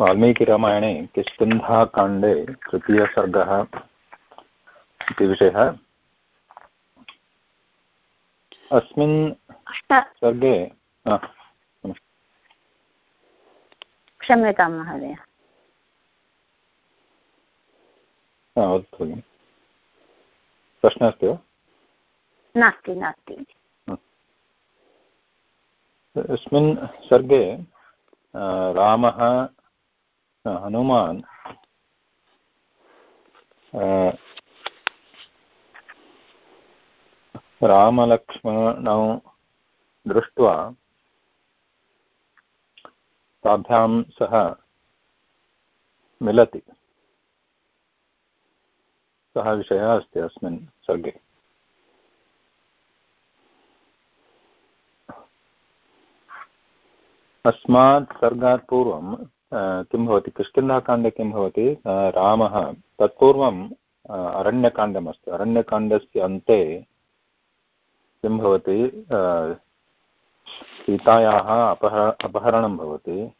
वाल्मीकिरामायणे किष्किन्धाकाण्डे तृतीयसर्गः इति विषयः। अस्मिन् सर्गे क्षम्यतां महोदय। वदतु। भगिनि प्रश्नः अस्ति वा? नास्ति नास्ति। अस्मिन् सर्गे रामः हनुमान् रामलक्ष्मणौ दृष्ट्वा ताभ्यां सह मिलति। सः विषयः अस्ति अस्मिन् सर्गे। अस्मात् सर्गात् पूर्वं किं भवति? किष्किन्धाकाण्डे किं भवति? रामः तत्पूर्वम् अरण्यकाण्डमस्ति। अरण्यकाण्डस्य अन्ते किं भवति? सीतायाः अपह, अपहरणं भवति।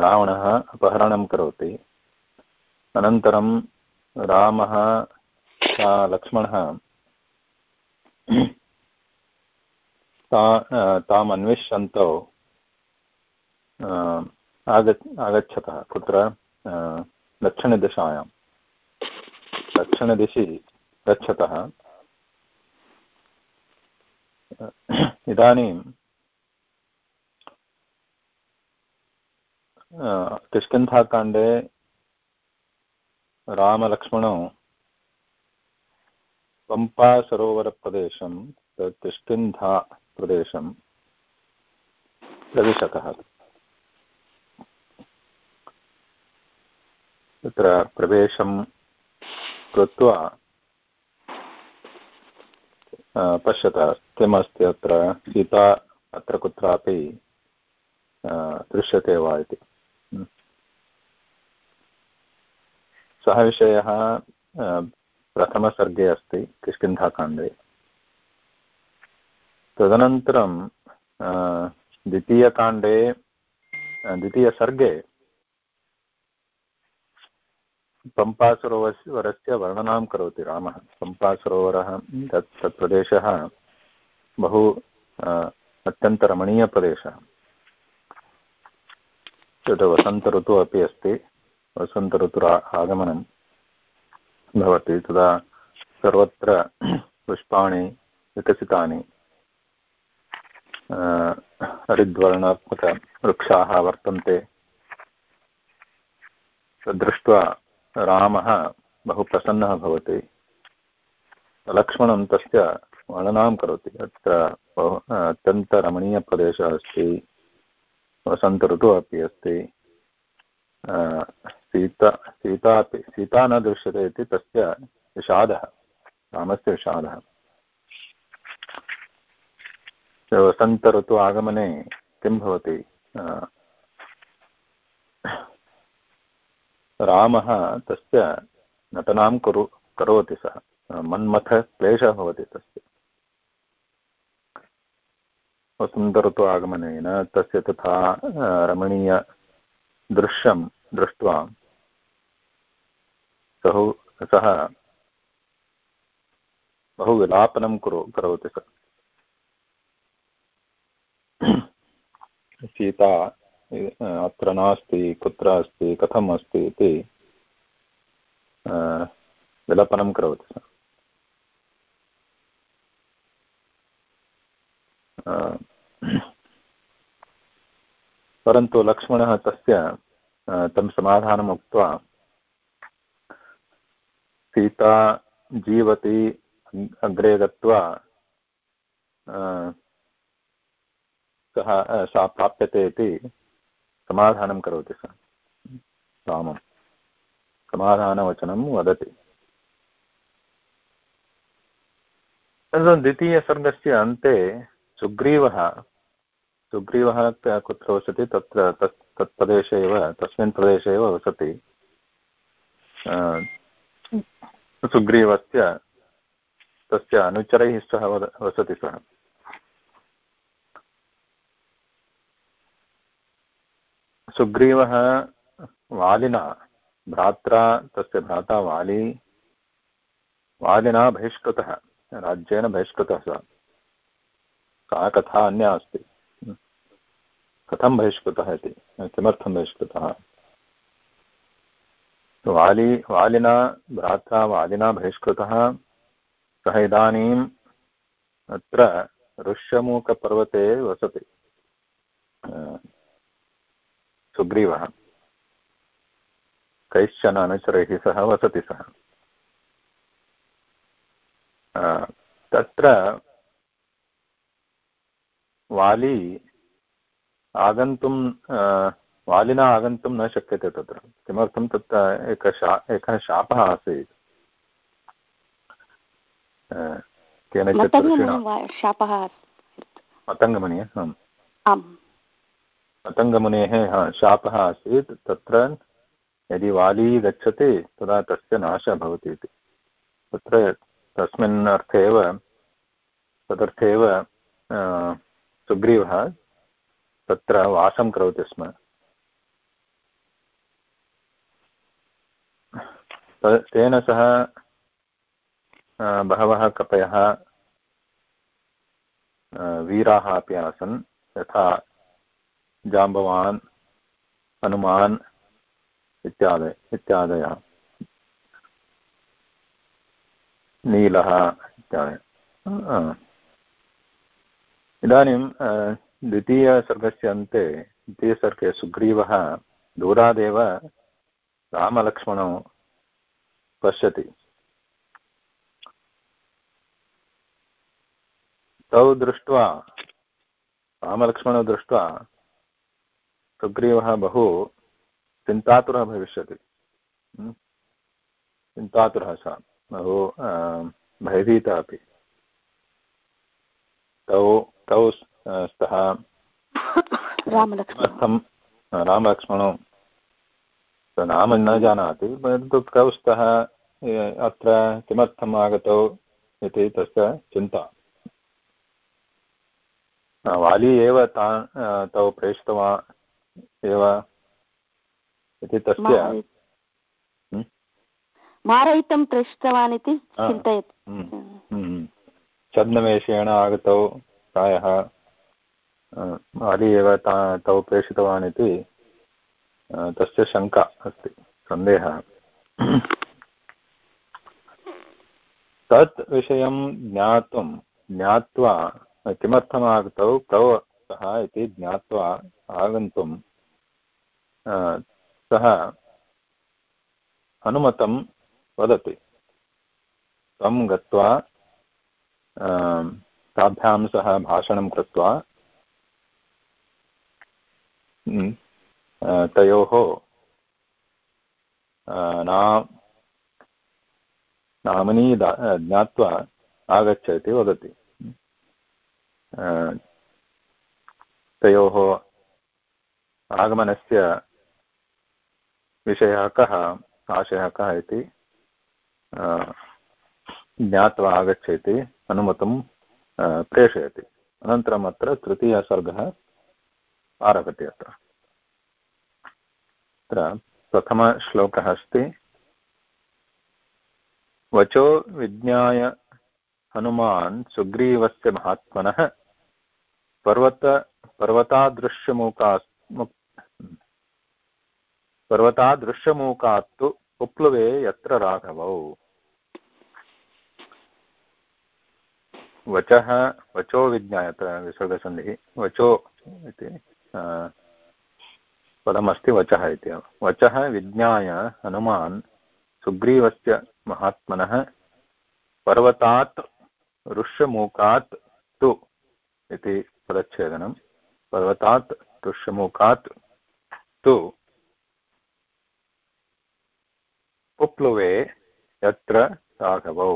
रावणः अपहरणं करोति। अनन्तरं रामः लक्ष्मणः ताम् अन्विष्यन्तौ। आग आगच्छतः कुत्र? दक्षिणदिशायां। दक्षिणदिशि गच्छतः। इदानीं किष्किन्धाकाण्डे रामलक्ष्मणौ पम्पासरोवरप्रदेशं किष्किन्धा प्रदेशं प्रविशतः। तत्र प्रवेशं कृत्वा पश्यतः किमस्ति अत्र, सीता अत्र कुत्रापि दृश्यते वा इति। सः विषयः प्रथमसर्गे अस्ति, किष्किन्धाकाण्डे। तदनन्तरं द्वितीयकाण्डे द्वितीयसर्गे पम्पासरोवरस्य वर्णनं करोति रामः। पम्पासरोवरः तत् तत् प्रदेशः बहु अत्यन्तरमणीयप्रदेशः। तत् वसन्तऋतुः अपि अस्ति। वसन्तऋतुः आगमनं भवति। तदा सर्वत्र पुष्पाणि विकसितानि हरिद्वर्णात्मकवृक्षाः वर्तन्ते। तद्दृष्ट्वा रामः बहु प्रसन्नः भवति। लक्ष्मणं तस्य वर्णनां करोति। अत्र बहु अत्यन्तरमणीयप्रदेशः अस्ति। वसन्तऋतुः अपि अस्ति। सीता सीता अपि, सीता न दृश्यते इति तस्य विषादः, रामस्य विषादः। वसन्त ऋतु आगमने किं भवति? रामः तस्य नटनां कुरु, करोति सः। मन्मथ क्लेशः भवति तस्य। वसन्तऋतु आगमनेन तस्य तथा रमणीयदृश्यं दृष्ट्वा बहु सः बहु विलापनं कुरु, करोति सः। सीता अत्र नास्ति, कुत्र अस्ति, कथम् अस्ति इति विलपनं करोति परन्तु लक्ष्मणः तस्य तं समाधानम् उक्त्वा, सीता जीवति अग्रे गत्वा सः सा प्राप्यते इति समाधानं करोति सः। रामं समाधानवचनं वदति। अनन्तरं द्वितीयसर्गस्य अन्ते सुग्रीवः। सुग्रीवः कुत्र वसति? तत्र तत् तत् प्रदेशे एव, तस्मिन् प्रदेशे एव वसति। सुग्रीवस्य, तस्य अनुचरैः सह वसति सः। सुग्रीवः वालिना, भ्रात्रा, तस्य भ्राता वाली, वालिना बहिष्कृतः, राज्येन बहिष्कृतः सः। सा कथा अन्या अस्ति। कथं बहिष्कृतः इति? किमर्थं बहिष्कृतः? वाली, वालिना, भ्रात्रा, वालिना बहिष्कृतः। सः इदानीम् अत्र ऋष्यमूकपर्वते वसति। सुग्रीवः। कैश्चन अनुचरैः सह वसति सः। तत्र वाली आगन्तुं वालिना आगन्तुं न शक्यते तत्र। किमर्थं तत्र एकः शा एकः शापः आसीत्। केनचित् शापः मतङ्गमुनिः आम्। मतङ्गमुनेः शापः आसीत्, तत्र यदि वाली गच्छति, तदा तस्य नाशः भवति इति। तत्र तस्मिन् अर्थे एव, तदर्थे एव सुग्रीवः तत्र वासं करोति स्म। तेन सह बहवः कपयः वीराः अपि आसन्, यथा जाम्बवान् हनुमान् इत्यादय इत्यादयः नीलः इत्यादि इदानीं द्वितीयसर्गस्य अन्ते द्वितीयसर्गे सुग्रीवः दूरादेव रामलक्ष्मणौ पश्यति तौ दृष्ट्वा रामलक्ष्मणौ दृष्ट्वा सुग्रीवः बहु चिन्तातुरः भविष्यति। चिन्तातुरः सा बहु भयभीता अपि। तौ तौ स्तः किमर्थं रामलक्ष्मणौ नाम न जानाति परन्तु कौ स्तः अत्र किमर्थम् आगतौ इति तस्य चिन्ता। वाली एव तान् तौ प्रेषितवान्। एव इति तस्य। मारयितुं पृष्टवान् इति चिन्तयति। हम्म, हम्म। छद्मवेषेण आगतौ प्रायः आदि एव ता तौ प्रेषितवान् इति तस्य शङ्का अस्ति सन्देहः। तत् विषयं ज्ञातुं ज्ञात्वा किमर्थम् आगतौ कौ सः इति ज्ञात्वा आगन्तुं सः अनुमतं वदति। तं गत्वा ताभ्यां सह भाषणं कृत्वा तयोः नाम नामनी ज्ञात्वा आगच्छ इति वदति। तयोः आगमनस्य विषयः कः आशयः कः इति ज्ञात्वा आगच्छति, अनुमतं प्रेषयति। अनन्तरम् अत्र तृतीयसर्गः आरभते अत्र। अत्र प्रथमश्लोकः अस्ति, वचो विज्ञाय हनुमान् सुग्रीवस्य महात्मनः पर्वत पर्वतादृश्यमूका पर्वतादृश्यमूकात्तु उप्लुवे यत्र राघवौ। वचः वचो विज्ञाय अत्र विसर्गसन्धिः। वचो इति पदमस्ति वचः इति। वचः विज्ञाय हनुमान् सुग्रीवस्य महात्मनः पर्वतात् ऋष्यमूकात् तु इति पदच्छेदनं। पर्वतात् ऋष्यमूकात् तु पुप्लुवे यत्र राघवौ।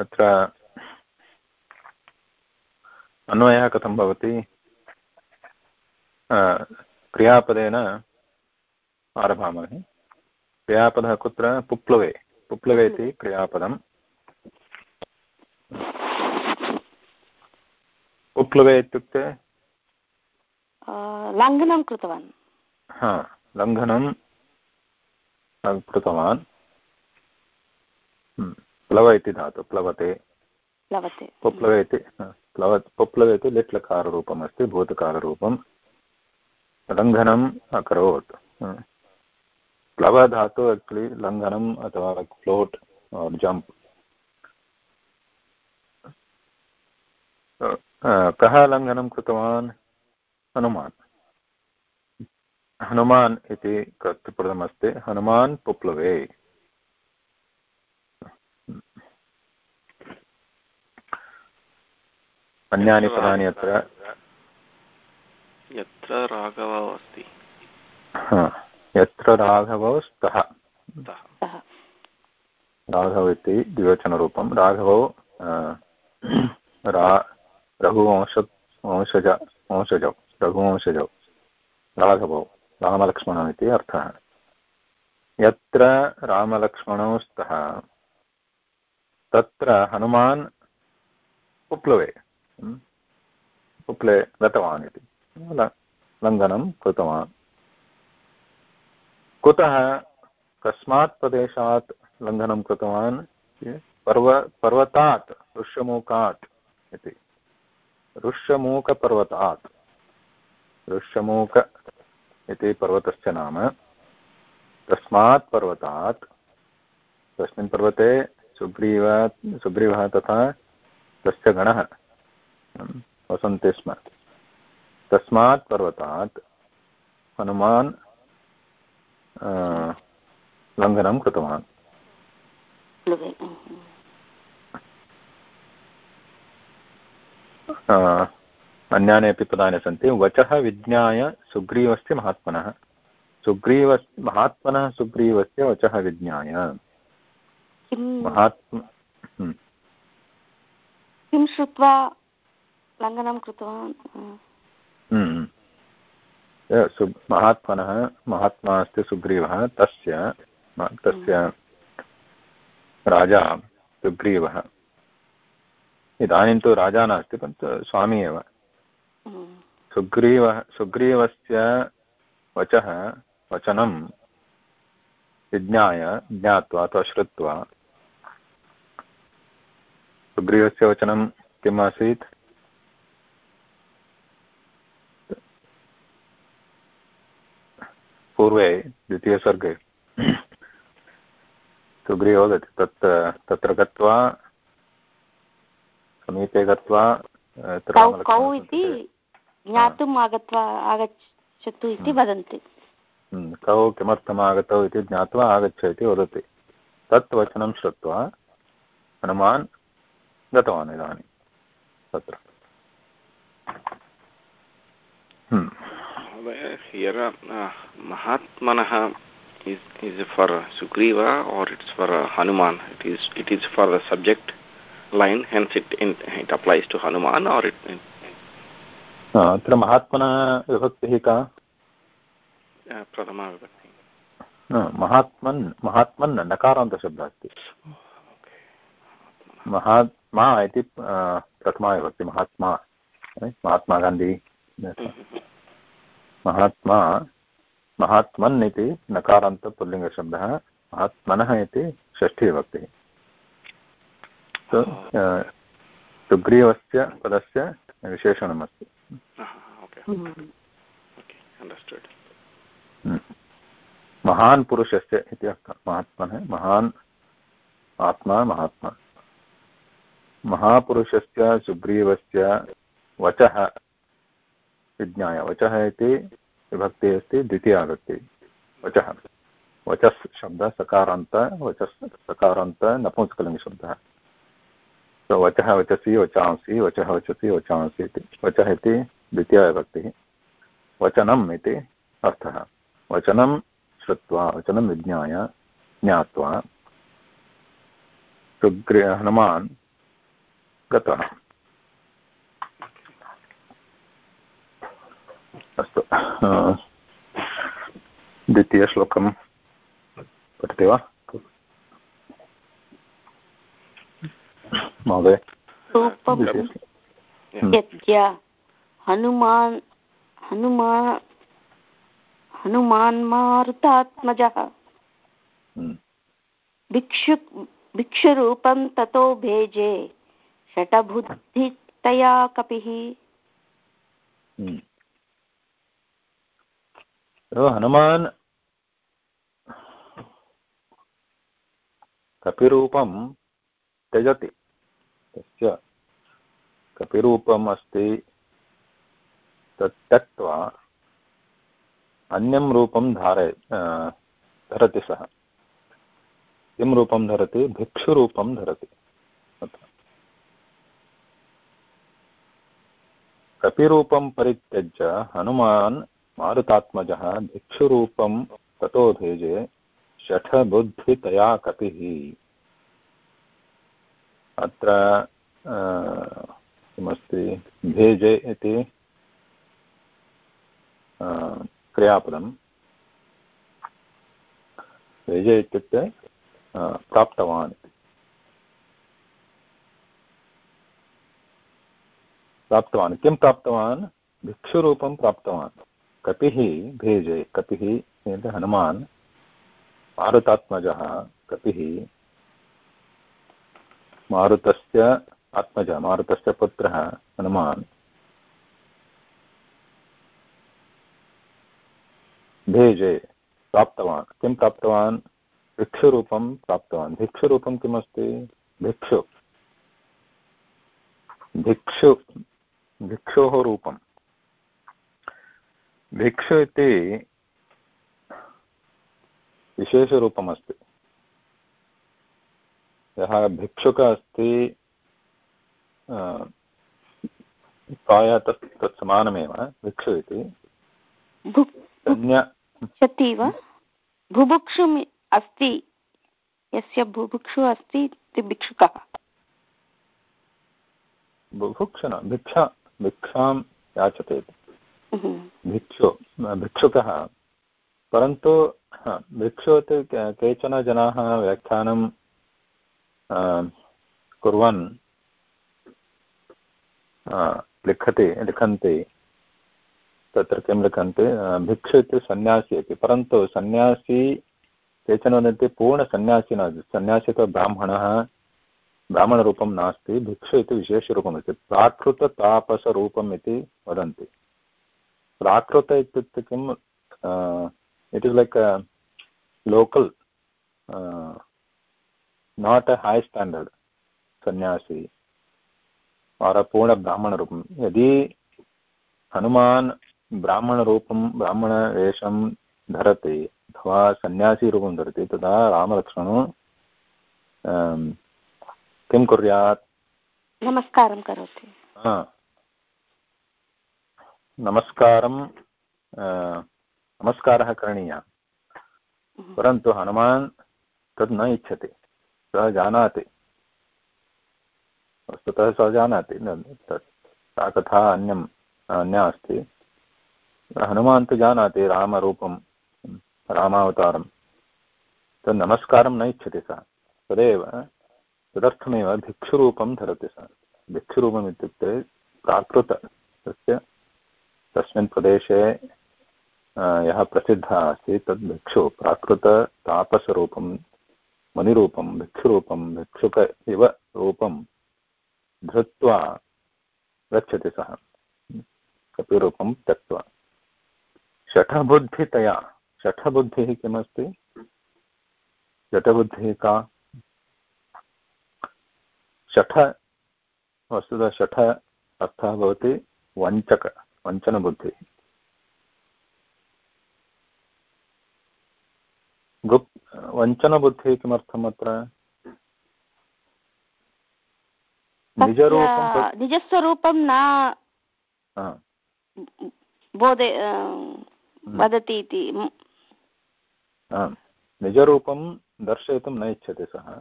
अत्र अन्वयः कथं भवति? क्रियापदेन आरभामहे। क्रियापदः कुत्र? पुप्लवे। पुप्लवे इति क्रियापदम्। पुप्लवे इत्युक्ते? लङ्घनं कृतवान्। हा लङ्घनं कृतवान्। हम्म, प्लव इति धातु प्लवते। पुप्लवे इति प्लव पुप्लवे इति लिट् लकाररूपम् अस्ति भूतकालरूपं लङ्घनम् अकरोत् प्लवधातु एक्चुलि लङ्घनम् अथवा फ्लोट् जम्प् कः लङ्घनं कृतवान्? हनुमान्। हनुमान् इति कर्तृपदमस्ति हनुमान् पुप्लवे। अन्यानि पदानि अत्र यत्र राघवौ अस्ति। यत्र राघवौ स्तः। राघव इति द्विवचनरूपं। राघवौ रा रघुवंश वंशज, वंशजौ, रघुवंशजौ, राघवौ रामलक्ष्मणौ इति अर्थः। यत्र रामलक्ष्मणौ स्तः, तत्र हनुमान् उप्लवे उप्ले गतवान् इति लङ्घनं कृतवान्। कुतः कस्मात् प्रदेशात् लङ्घनं कृतवान्? पर्व, पर्वतात् ऋष्यमूकात् इति। ऋष्यमूकपर्वतात्। ऋष्यमूक इति पर्वतस्य नाम। तस्मात् पर्वतात्। तस्मिन् पर्वते सुग्रीव, सुग्रीवः तथा तस्य गणः वसन्ति स्म। तस्मात् पर्वतात् हनुमान् लङ्घनं कृतवान्। अन्यानि अपि पदानि सन्ति। वचः विज्ञाय सुग्रीवस्य महात्मनः। सुग्रीव महात्मनः सुग्रीवस्य वचः विज्ञाय। महात्म हम्म। किं श्रुत्वा लङ्घनं कृतवान्? हम्म। महात्मनः महात्मा अस्ति सुग्रीवः तस्य तस्य राजा सुग्रीवः। इदानीं तु राजा नास्ति परन्तु स्वामी एव। सुग्रीवः सुग्रीवस्य वचः वचनं विज्ञाय ज्ञात्वा अथवा श्रुत्वा सुग्रीवस्य वचनं किम् आसीत्? पूर्वे द्वितीयसर्गे सुग्रीवो गति तत् तत्र गत्वा समीपे गत्वा कौ इति ज्ञातुम् आगत्वा आगच्छतु इति। वदन्ति। हम्म, कौ किमर्थम् आगतौ इति ज्ञात्वा आगच्छ इति वदति। तत् वचनं श्रुत्वा हनुमान् गतवान् इदानीं। तत्र। हम्म। uh, mahatmanah is is for sugriva or it's for hanuman it is it is for the subject line hence it in, it applies to hanuman or it, अत्र महात्मनः विभक्तिः का प्रथमा विभक्ति महात्मन् महात्मन् नकारान्तशब्दः अस्ति महात्मा इति प्रथमा विभक्ति महात्मा महात्मा गान्धी महात्मा महात्मन् इति नकारान्तपुल्लिङ्गशब्दः महात्मनः इति षष्ठीविभक्तिः सुग्रीवस्य पदस्य विशेषणमस्ति। हम्म। महान् पुरुषस्य इति अर्थः महात्मनः महान् आत्मा महात्मा। महापुरुषस्य सुग्रीवस्य वचः विज्ञाय वचः इति विभक्तिः अस्ति द्वितीया विभक्तिः। वचः। वचस् शब्दः सकारान्त वचस् सकारान्त नपुंसकलिङ्गशब्दः। तो वचः वचसि, वचांसि, वचः वचसि, वचांसि इति। वचः इति द्वितीया विभक्तिः वचनम् इति अर्थः। वचनं श्रुत्वा, वचनं विज्ञाय, ज्ञात्वा सुग्री, हनुमान् गतः। अस्तु। द्वितीयश्लोकं पठति वा? महोदय। त्यज्य हनुमान् हनुमा हनुमान्मारुतात्मजः। हम्म। भिक्षु भिक्षुरूपं ततो भेजे शटबुद्धितया कपिः। हम्म। हनुमान्। कपिरूपं त्यजति। तस्य कपिरूपम् अस्ति तत् त्यक्त्वा अन्यं रूपं धारय धरति सः। किं रूपं धरति? भिक्षुरूपं धरति। कपिरूपं परित्यज्य हनुमान् मारुतात्मजः भिक्षुरूपं ततो भेजे शठबुद्धितया कपिः। अत्र किमस्ति, भेजे इति क्रियापदं। भेजे इत्युक्ते प्राप्तवान् इति। प्राप्तवान्। किं प्राप्तवान्? भिक्षुरूपं प्राप्तवान्। कपिः भेजे, कपिः हनुमान् मारुतात्मजः कपिः मारुतस्य आत्मजः, मारुतस्य पुत्रः हनुमान्। भेजे, प्राप्तवान्। किं प्राप्तवान्? भिक्षुरूपं प्राप्तवान्। भिक्षुरूपं किमस्ति? भिक्षु। भिक्षु। भिक्षोः रूपं भिक्षु इति विशेषरूपमस्ति। यः भिक्षुकः अस्ति प्रायः तत् तत् समानमेव भिक्षु इति। वा? बुभुक्षु अस्ति यस्य बुभुक्षु अस्ति भिक्षुकः। बुभुक्षु न भिक्षा भिक्षां याचते। भिक्षु भिक्षुकः। परन्तु भिक्षु केचन जनाः व्याख्यानं कुर्वन् लिखति, लिखन्ति, तत्र किं लिखन्ति? भिक्षु इति सन्न्यासी इति। परन्तु सन्न्यासी, केचन वदन्ति पूर्णसन्न्यासी न सन्न्यासी तु ब्राह्मणः, ब्राह्मणरूपं नास्ति, भिक्षु इति विशेषरूपमस्ति प्राकृततापसरूपम् इति वदन्ति। प्राकृत इत्युक्ते किम्? It is like local not a है स्टाण्डर्ड् सन्यासी और पूर्णब्राह्मणरूपं यदि हनुमान् ब्राह्मणरूपं ब्राह्मणवेषं धरति अथवा सन्यासीरूपं धरति तदा रामलक्ष्मणौ किं कुर्यात् नमस्कारं करोति नमस्कारं नमस्कारः करणीयः। परन्तु हनुमान् तद् न इच्छति सः जानाति। वस्तुतः सः जानाति। तत् सा कथा अन्यम् अन्या अस्ति। हनुमान् तु जानाति रामरूपं, रामावतारं। तद् नमस्कारं न इच्छति सः। तदेव तदर्थमेव भिक्षुरूपं धरति सः। भिक्षुरूपम् इत्युक्ते प्राकृत, तस्य तस्मिन् प्रदेशे यः प्रसिद्धः अस्ति तद् भिक्षु प्राकृततापसरूपं मुनिरूपं भिक्षुरूपं, भिक्षुक इव रूपं धृत्वा गच्छति सः। कपिरूपं त्यक्त्वा। शठबुद्धितया, शठबुद्धिः किमस्ति? शठबुद्धिः का? शठ, वस्तुतः शठ अर्थः भवति वञ्चक, वञ्चनबुद्धिः। वञ्चनबुद्धिः किमर्थम् अत्र? निजस्वरूपं न बोधे हम्म। वदति इति। निजरूपं दर्शयितुं न इच्छति सः।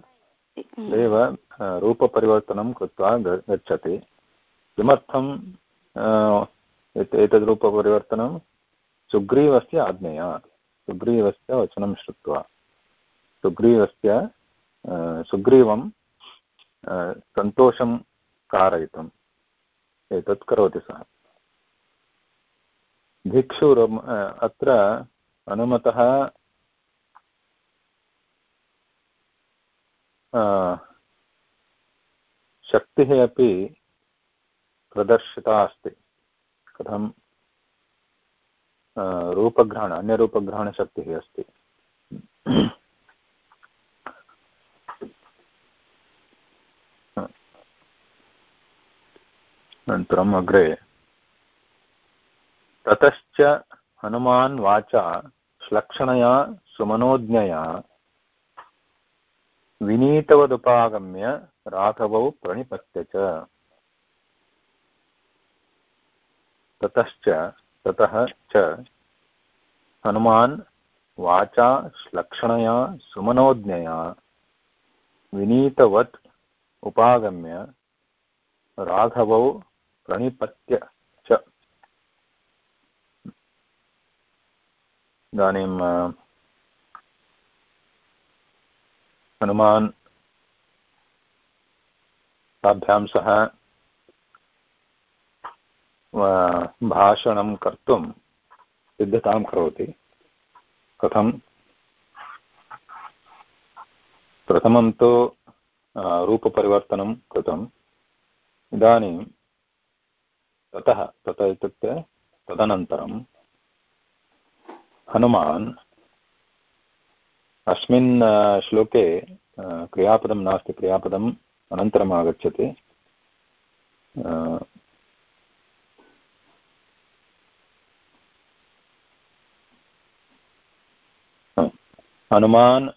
तदेव रूपपरिवर्तनं कृत्वा गच्छति। किमर्थं एतद् रूपपरिवर्तनं? सुग्रीवस्य आज्ञया सुग्रीवस्य वचनं श्रुत्वा। सुग्रीवस्य सुग्रीवं सन्तोषं कारयितुम्। एतत् करोति सः। भिक्षुर् अत्र अनुमतः शक्तिः अपि प्रदर्शिता अस्ति। कथं रूपग्रहण, अन्यरूपग्रहणशक्तिः अस्ति। अनन्तरम् अग्रे। ततश्च हनुमान् वाचा श्लक्षणया सुमनोज्ञया विनीतवदुपागम्य राघवौ प्रणिपत्य च। ततश्च ततः च हनुमान् वाचा श्लक्षणया सुमनोज्ञया विनीतवत् उपागम्य राघवौ प्रणिपत्य च। इदानीं हनुमान् ताभ्यां सह भाषणं कर्तुं सिद्धतां करोति। कथं? प्रथमं तु रूपपरिवर्तनं कृतम्। इदानीं ततः तत इत्युक्ते तदनन्तरं हनुमान् अस्मिन् श्लोके क्रियापदं नास्ति, क्रियापदम् अनन्तरम् आगच्छति। हनुमान्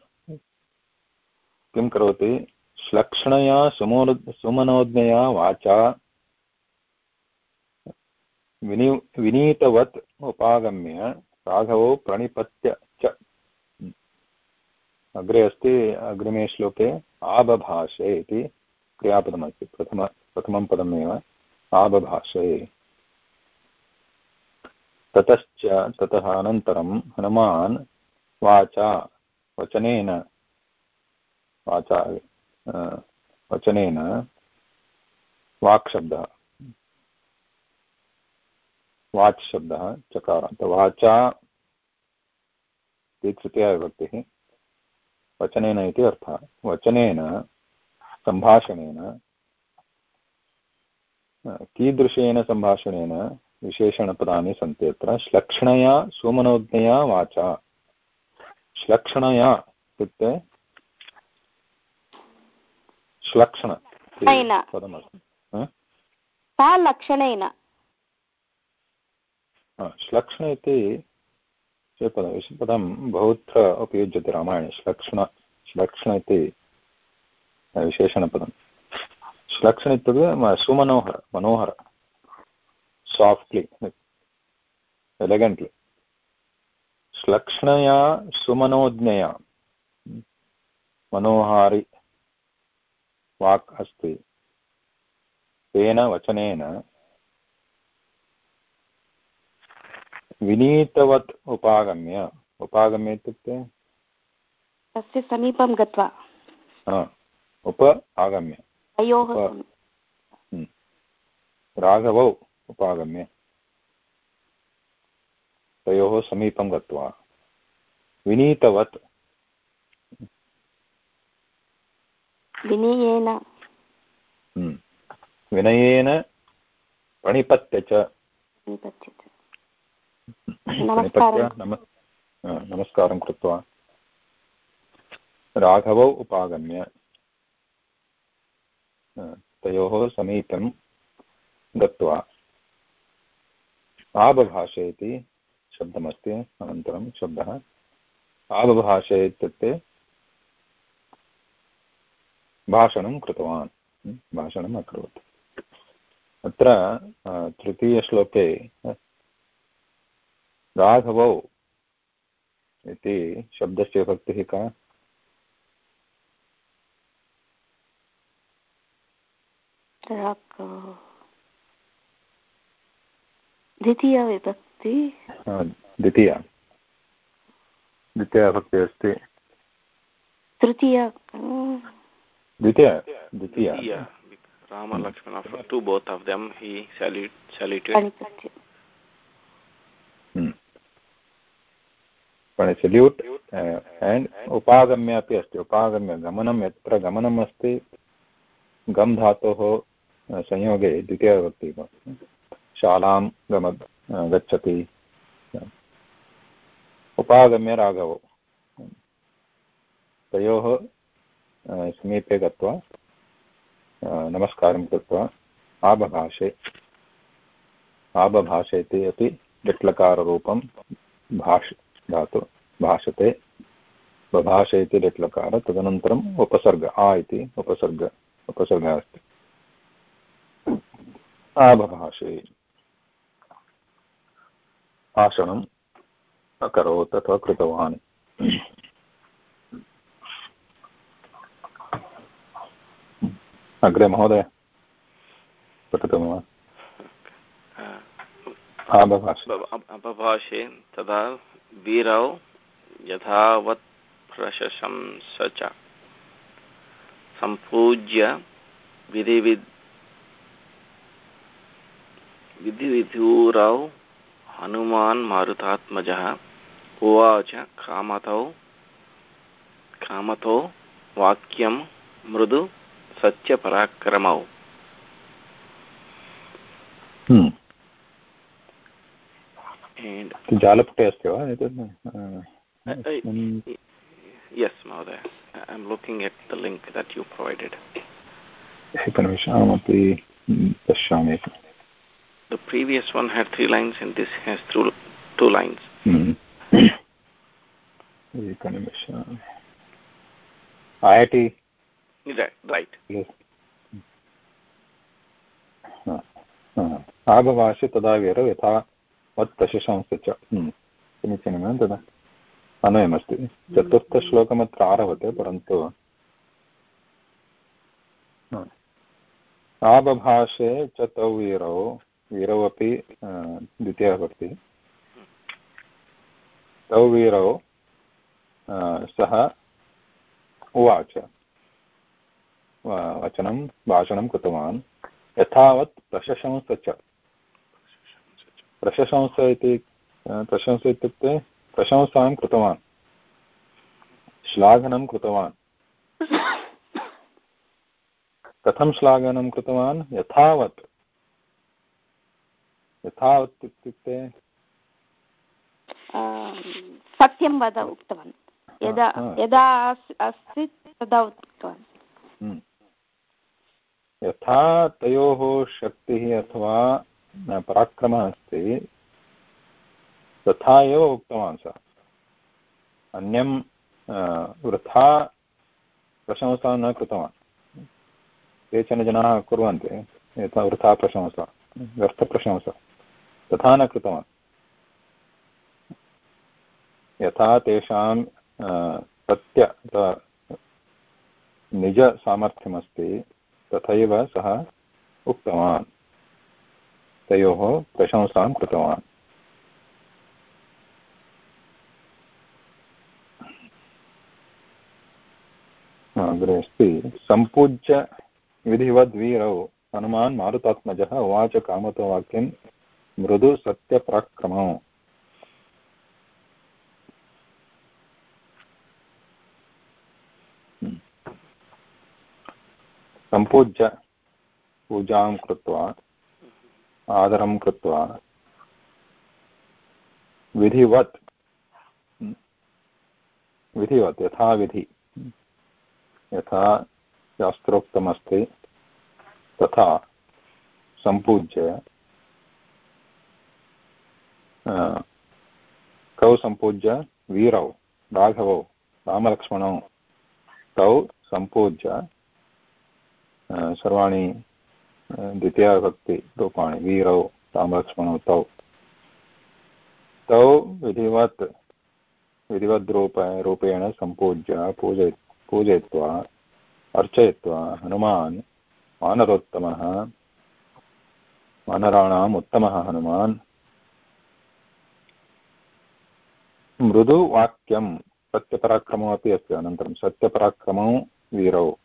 किं करोति? श्लक्ष्णया सुमो सुमनोज्ञया वाचा विनी, विनीतवत् उपागम्य राघवौ प्रणिपत्य च। अग्रे अस्ति, अग्रिमे श्लोके आबभाषे इति क्रियापदमस्ति, प्रथम, प्रथमं पदमेव, आबभाषे। ततश्च, ततः अनन्तरं हनुमान् वाचा, वचनेन वाचा वचनेन वाक्शब्दः। वाच् शब्दः चकार वाचा तृतीया वचनेन इति अर्थः। वचनेन सम्भाषणेन कीदृशेन सम्भाषणेन विशेषणपदानि सन्ति अत्र? श्लक्षणया सुमनोज्ञया वाचा। श्लक्षणया इत्युक्ते श्लक्षण पदमस्ति। सा लक्षणेन। श्लक्षण इति पदं पदं बहुत्र उपयुज्यते रामायणे, श्लक्षण श्लक्षण इति विशेषणपदं। श्लक्षण इत्युक्ते सुमनोहर, मनोहर साफ्ट्लि एलेगेण्ट्लि श्लक्ष्णया, सुमनोज्ञया, मनोहारि वाक् अस्ति। तेन वचनेन विनीतवत् उपागम्य। उपागम्य इत्युक्ते? तस्य समीपं गत्वा। उप आगम्य। तयोः हम्म। राघवौ उपागम्य। तयोः समीपं गत्वा। विनीतवत्। विनयेन। हम्म। विनयेन प्रणिपत्य च। नमस्कारं कृत्वा राघवौ उपागम्य तयोः समीपं गत्वा आबभाषे इति शब्दमस्ति अनन्तरं शब्दः आबभाषे इत्युक्ते भाषणं कृतवान् भाषणम् अकरोत् अत्र तृतीयश्लोके राघवौ इति शब्दस्य भक्तिः का? द्वितीयविभक्ति द्वितीया द्वितीया। अस्ति। तृतीया। द्वितीया द्वितीया। he सल्यूट् एण्ड् उपागम्य अपि अस्ति उपागम्य गमनं यत्र गमनम् अस्ति गम् धातोः संयोगे द्वितीयविभक्ति शालां गम गच्छति उपागम्य राघवौ तयोः समीपे गत्वा नमस्कारं कृत्वा आबभाषे आबभाषे इति अपि लिट्लकाररूपं भाष धातु भाषते। बभाषे इति लिट्लकार तदनन्तरम् उपसर्ग आ इति उपसर्ग उपसर्गः अस्ति। आबभाषे भाषणम् अकरोत् अथवा कृतवान्। अग्रे महोदय पठतु वा अपभाषे तदा वीरौ यथावत् प्रशंस च सम्पूज्य विधिविद् विधिविधूरौ हनुमान् मारुतात्मजः उवाच कामतौ कामतो वाक्यं मृदु सत्यपराक्रमौ। हम्म। जालपुटे अस्ति वा एतत् yes mahoday i'm looking at the link that you provided एकनिमिषमपि पश्यामि the previous one had three lines and this has two, two lines एकनिमिष I right आभभाषे तदा वीरौ यथा वत् प्रशंस च समीचीनं तदा अन्वयमस्ति चतुर्थश्लोकमत्र आरभते, परन्तु आबभाषे च तौ वीरौ वीरौ अपि द्वितीयः भवति। तौ वीरौ सः उवाच। वचनं, भाषणं कृतवान्। यथावत् प्रशंस च प्रशंस इति प्रशंस इत्युक्ते प्रशंसां कृतवान्। श्लाघनं कृतवान्। कथं श्लाघनं कृतवान्? यथावत्। यथावत् इत्युक्ते सत्यं वद उक्तवान्। यदा यदा अस्ति तदा उक्तवान्। हम्म। यथा तयोः शक्तिः अथवा पराक्रमः अस्ति। तथा एव उक्तवान् सः। अन्यं वृथा प्रशंसा न कृतवान्। केचन जनाः कुर्वन्ति, यथा वृथा प्रशंसा, व्यर्थप्रशंसा, तथा न कृतवान्। यथा तेषां सत्य निजसामर्थ्यमस्ति, तथैव सः उक्तवान्। तयोः प्रशंसां कृतवान्। अग्रे अस्ति। सम्पूज्य विधिवद्वीरौ हनुमान् मारुतात्मजः उवाच कामतो वाक्यं मृदु सत्यपराक्रमौ। सम्पूज्य पूजां कृत्वा आदरं कृत्वा। विधिवत्। विधिवत्, यथाविधि। यथा शास्त्रोक्तमस्ति, तथा सम्पूज्य कौ सम्पूज्य वीरौ, राघवौ, रामलक्ष्मणौ, तौ सम्पूज्य सर्वाणि द्वितीयाभक्तिरूपाणि वीरौ रामलक्ष्मणौ तौ। तौ विधिवत्, विधिवद्रूप, रूपेण सम्पूज्य, पूजय, पूजयित्वा, अर्चयित्वा हनुमान्, वानरोत्तमः, वानराणाम् उत्तमः हनुमान्। मृदुवाक्यं सत्यपराक्रमो अपि अस्ति, अनन्तरं सत्यपराक्रमौ, वीरौ।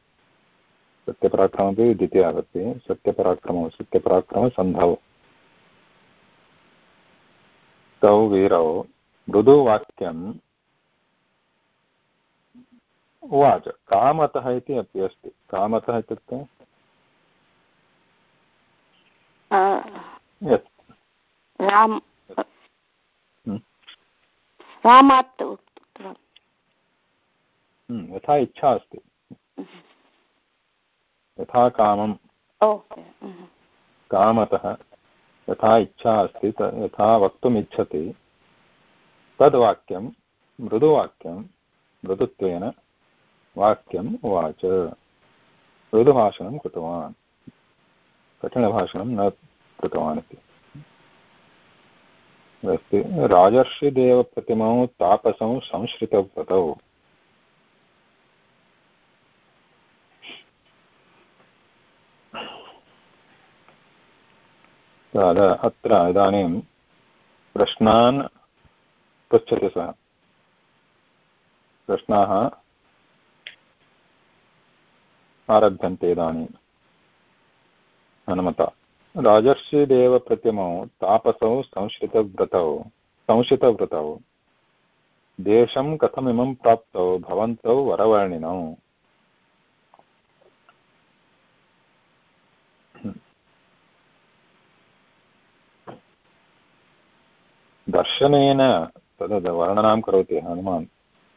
सत्यपराक्रमपि द्वितीया भवति सत्यपराक्रमौ सत्यपराक्रमसन्धौ तौ वीरौ मृदुवाक्यं उवाच कामतः इति अपि अस्ति। कामतः इत्युक्ते? राम रामात् यथा इच्छा अस्ति। यथा कामं कामतः यथा इच्छा अस्ति यथा वक्तुम् इच्छति तद्वाक्यं मृदुवाक्यं मृदुत्वेन वाक्यम् उवाच मृदुभाषणं कृतवान्। कठिनभाषणं न कृतवान् इति। अस्ति। राजर्षिदेवप्रतिमौ तापसौ संश्रितव्रतौ अत्र इदानीं प्रश्नान् पृच्छति सः। प्रश्नाः आरभ्यन्ते इदानीं। हनुमता। राजर्षिदेवप्रतिमौ तापसौ संश्रितव्रतौ संश्रितव्रतौ। देशं कथमिमं प्राप्तौ भवन्तौ वरवर्णिनौ। दर्शनेन तद् वर्णनां करोति हनुमान्।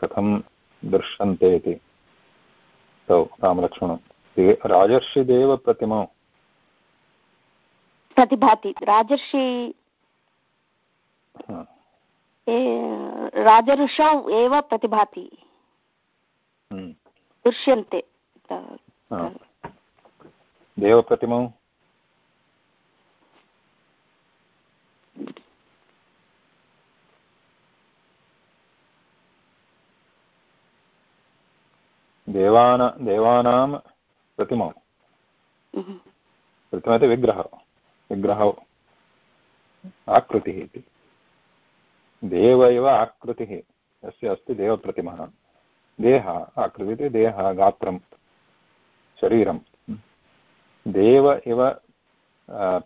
कथं दृश्यन्ते इति। तौ रामलक्ष्मणौ। राजर्षिदेवप्रतिमौ। प्रतिभाति। राजर्षि राजऋषौ एव प्रतिभाति। हम्म। दृश्यन्ते। देवप्रतिमौ? देवान देवानां प्रतिमौ। हम्म। प्रतिमा इति विग्रहः। विग्रहौ आकृतिः इति। देव एव आकृतिः। यस्य अस्ति देवप्रतिमः। देहः आकृतिः देहः गात्रं शरीरं देव इव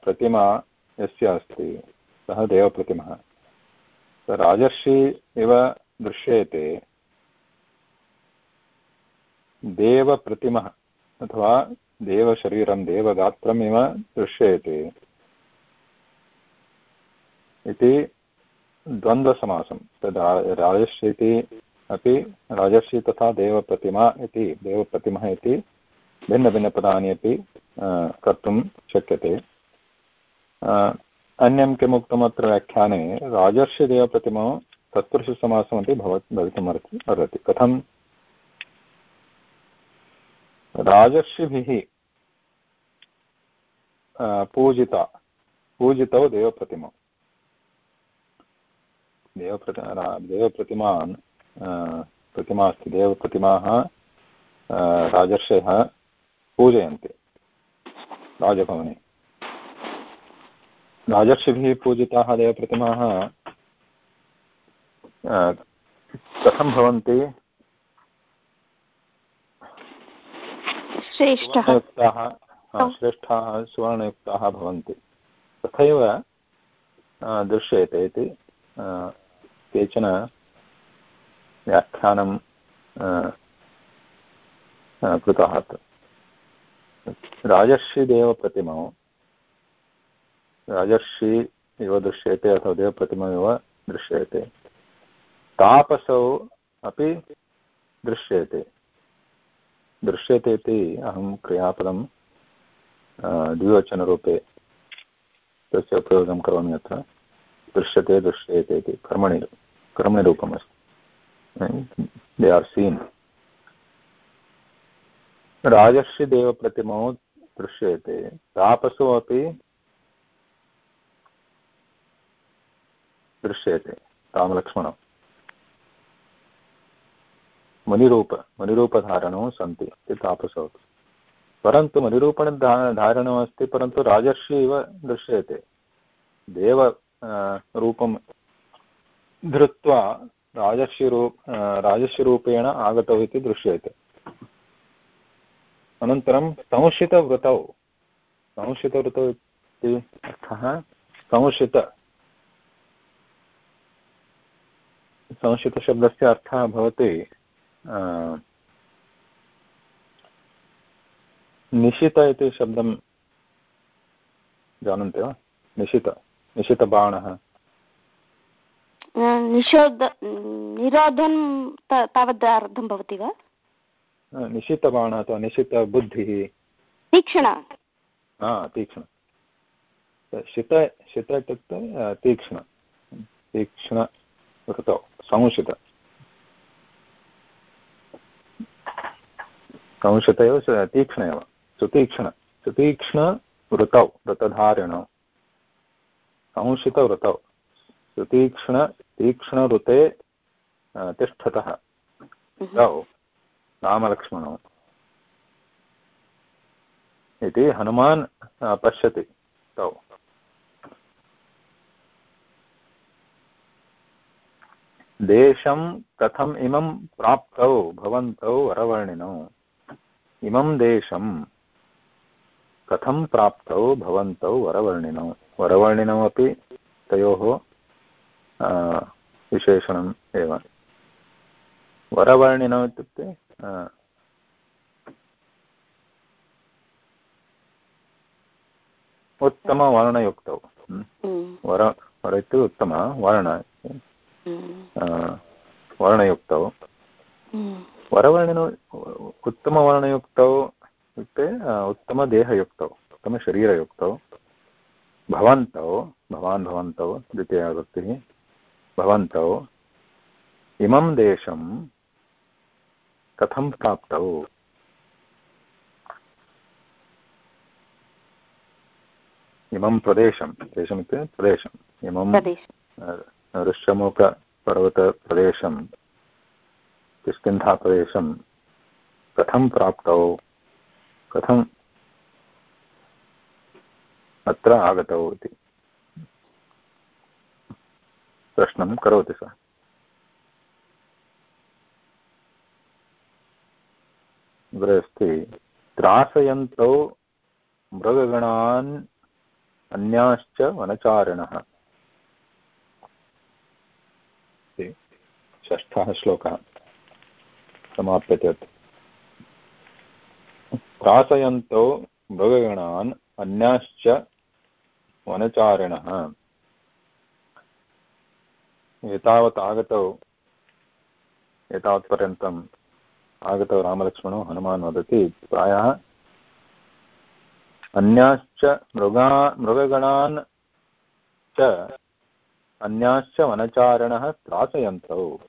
प्रतिमा यस्य अस्ति सः देवप्रतिमः। राजर्षि इव दृश्यते। देवप्रतिमः अथवा देवशरीरं देवगात्रमिव दृश्यते। इति द्वन्द्वसमासं। तद् राजर्षि इति अपि राजर्षि तथा देवप्रतिमा इति देवप्रतिमः इति भिन्नभिन्नपदानि अपि कर्तुं शक्यते। अन्यं किम् उक्तम् अत्र व्याख्याने राजर्षिदेवप्रतिमौ तत्पुरुषसमासमपि भव भवितुम् अर्हति। कथं राजर्षिभिः पूजिता, पूजितौ देवप्रतिमौ। देवप्रति देवप्रतिमान् प्रतिमा अस्ति। देवप्रतिमाः राजर्षयः पूजयन्ति। राजभवने। राजर्षिभिः पूजिताः देवप्रतिमाः कथं भवन्ति? श्रेष्ठाः। श्रेष्ठाः सुवर्णयुक्ताः भवन्ति। तथैव दृश्यते इति केचन व्याख्यानं कृतः राजर्षिदेवप्रतिमौ राजर्षि इव दृश्यते अथवा देवप्रतिमौ इव दृश्यते। तापसौ अपि दृश्यते। दृश्यते इति अहं क्रियापदं द्विवचनरूपे तस्य उपयोगं करोमि अत्र। दृश्यते दृश्यते इति। कर्मणि, कर्मणिरूपमस्ति। दे आर् सीन् राजर्षिदेवप्रतिमौ दृश्यते। तापसो अपि दृश्यते। रामलक्ष्मणौ। मणिरूप, मणिरूपधारणौ सन्ति, इति तापसौ। परन्तु मणिरूपणधा धारणमस्ति परन्तु राजर्षि इव दृश्यते। देव रूपं धृत्वा राजर्षिरूप राजर्षिरूपेण आगतौ इति दृश्यते। अनन्तरं संशितव्रतौ संशितव्रतौ इति अर्थः संशित। संशितशब्दस्य अर्थः भवति निशित इति शब्दं जानन्ति वा? निशित निशितबाणः। निषोध निरोधं तावद् अर्थं भवति वा? निशितबाणः अथवा निशितबुद्धिः। तीक्ष्ण। तीक्ष्ण। शित शित इत्युक्ते तीक्ष्ण। तीक्ष्ण ऋतौ संशित संशित एव? तीक्ष्ण एव। सुतीक्ष्ण। सुतीक्ष्ण ऋतौ ऋतधारिणौ संशितवृतौ सुतीक्ष्ण तीक्ष्णऋते तिष्ठतः। तौ रामलक्ष्मणौ। इति हनुमान् पश्यति। तौ। देशं कथम् इमं प्राप्तौ भवन्तौ वरवर्णिनौ। इमं देशं। कथं प्राप्तौ भवन्तौ वरवर्णिनौ। वरवर्णिनौ अपि तयोः विशेषणम् एव। वरवर्णिनौ इत्युक्ते उत्तमवर्णयुक्तौ। वर वर इत्युक्ते उत्तम वर्ण वर्णयुक्तौ। वरवर्णिनौ उत्तमवर्णयुक्तौ इत्युक्ते उत्तमदेहयुक्तौ उत्तमशरीरयुक्तौ भवन्तौ भवान् भवन्तौ द्वितीया विभक्तिः भवन्तौ इमं देशं कथं प्राप्तौ? इमं प्रदेशं देशमित्युक्ते प्रदेशम् इमं ऋष्यमुखपर्वतप्रदेशं किष्किन्धाप्रदेशं कथं प्राप्तौ? कथम् अत्र आगतौ इति। प्रश्नं करोति सः। अग्रे अस्ति, त्रासयन्तौ मृगगणान् अन्याश्च वनचारिणः। षष्ठः श्लोकः। समाप्यते। त्रासयन्तौ मृगगणान् अन्याश्च वनचारिणः। एतावत् आगतौ एतावत्पर्यन्तम् आगतौ रामलक्ष्मणौ हनुमान् वदति, प्रायः अन्याश्च मृगा मृगगणान् च अन्याश्च वनचारिणः त्रासयन्तौ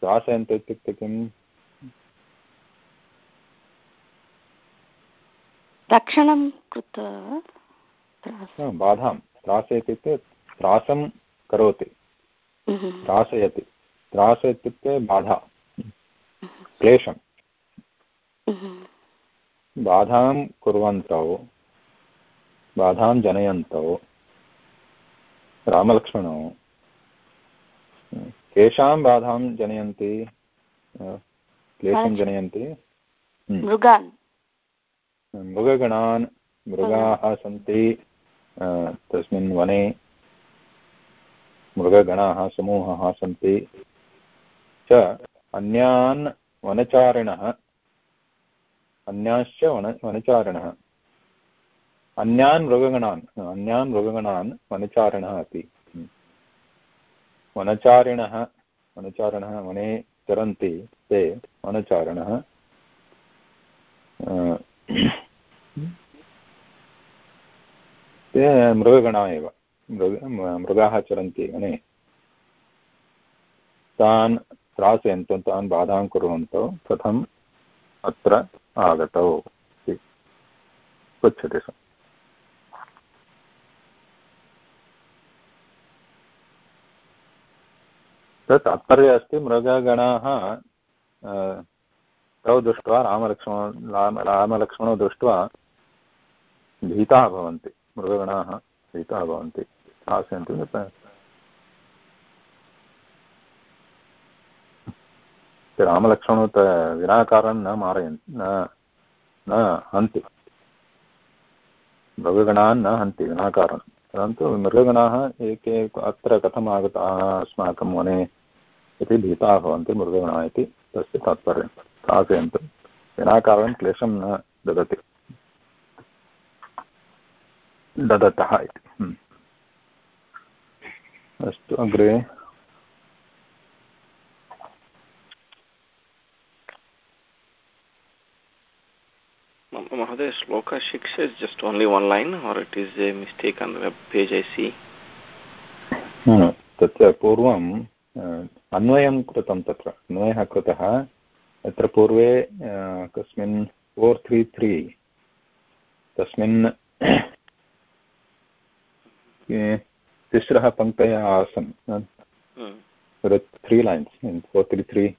त्रासयन्तौ इत्युक्ते किम्? रक्षणं कृत्वा बाधां। त्रासयति इत्युक्ते त्रासं करोति। त्रासयति। त्रास इत्युक्ते बाधा। क्लेशं। बाधां कुर्वन्तौ बाधां जनयन्तौ रामलक्ष्मणौ केषां बाधां जनयन्ति क्लेशं जनयन्ति। मृगान्। मृगगणान् मृगाः सन्ति तस्मिन् वने मृगगणाः समूहाः सन्ति। च अन्यान् वनचारिणः अन्याश्च वन वनचारिणः। अन्यान् मृगगणान् अन्यान् मृगगणान् वनचारिणः अपि। वनचारिणः वनचारिणः वने चरन्ति ते वनचारिणः। ते मृगगणा एव। मृग, मृगाः चरन्ति वने। तान् त्रासयन्तौ, तान् बाधां कुर्वन्तौ, कथम् अत्र आगतौ पृच्छति सः। तत् तात्पर्यम् अस्ति मृगगणाः तौ दृष्ट्वा रामलक्ष्मण रामलक्ष्मणौ दृष्ट्वा भीताः भवन्ति, मृगगणाः भीताः भवन्ति आसन्ति रामलक्ष्मणौ विनाकारणं न मारयन्, न न हन्ति। मृगगणान् न हन्ति, विनाकारणं। परन्तु मृगगणाः एके अत्र कथम् आगताः अस्माकं वने इति भीताः भवन्ति मृगगणाः इति तस्य तात्पर्यं। स्थापयन्तु विना कारणं क्लेशं न ददति। ददतः इति। हम्म। अस्तु अग्रे। Shloka 6 is just only one line or it is a mistake on the web page I see? तत्र पूर्वम् अन्वयं कृतं तत्र। अन्वयः कृतः। तत्र पूर्वे कस्मिन् फोर् त्री त्री तस्मिन् तिस्रः पङ्क्तयः आसन्। त्री लैन्स् फोर् त्री त्री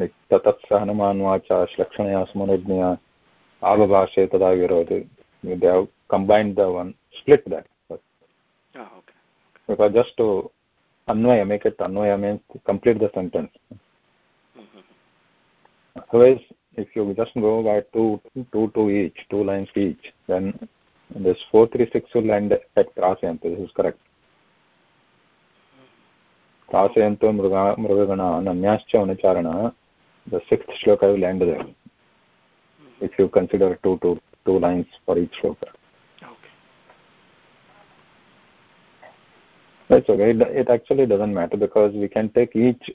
ततः सहनमान्वाचा श्लक्षणया स्मरज्ञया avabhashe tada virodhi they have combined the one split that oh, okay. because just to anvaya make it anvaya means complete the sentence mm-hmm. otherwise if you just go by two two two each two lines each then this 436 will end at krasayanta this is correct krasayanta mrugana अन्याश्च अनुचारण the sixth shloka will end there if you consider two, two, two lines for each shloka. That's okay. It, it actually doesn't matter because we can take each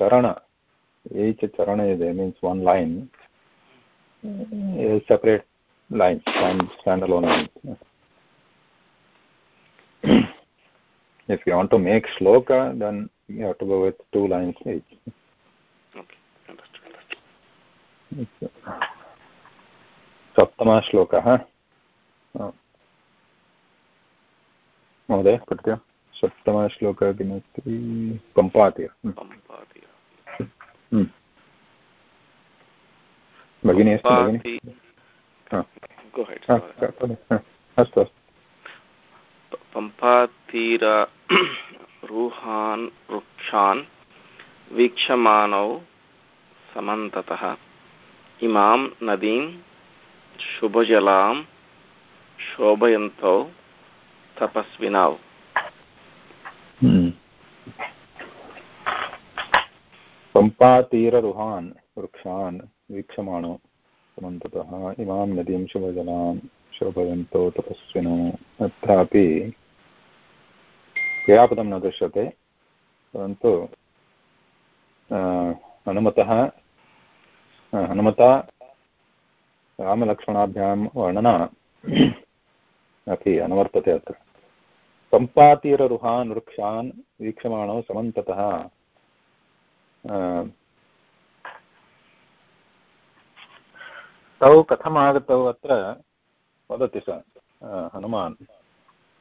charana, each charana is, means one line, is separate lines, stand, standalone lines. if you want to make shloka, then you have to go with two lines each. Okay, understood. understood. सप्तमः श्लोकः महोदय पठ्य सप्तमः श्लोकः किमस्ति पम्पातीय भगिनी अस्ति अस्तु अस्तु। पम्पातीररूहान् वृक्षान् वीक्षमाणौ समन्ततः। इमां नदीं शुभजलां शोभयन्तौ तपस्विनौ। पम्पातीररुहान् वृक्षान् वीक्षमाणो समन्ततः इमां नदीं शुभजलां शोभयन्तो तपस्विनो अत्रापि क्रियापदं न दृश्यते परन्तु हनुमतः हनुमता रामलक्ष्मणाभ्यां वर्णना अपि अनुवर्तते अत्र पम्पातीररुहान् वृक्षान् वीक्षमाणौ समन्ततः। तौ कथम् आगतौ अत्र वदति स हनुमान्।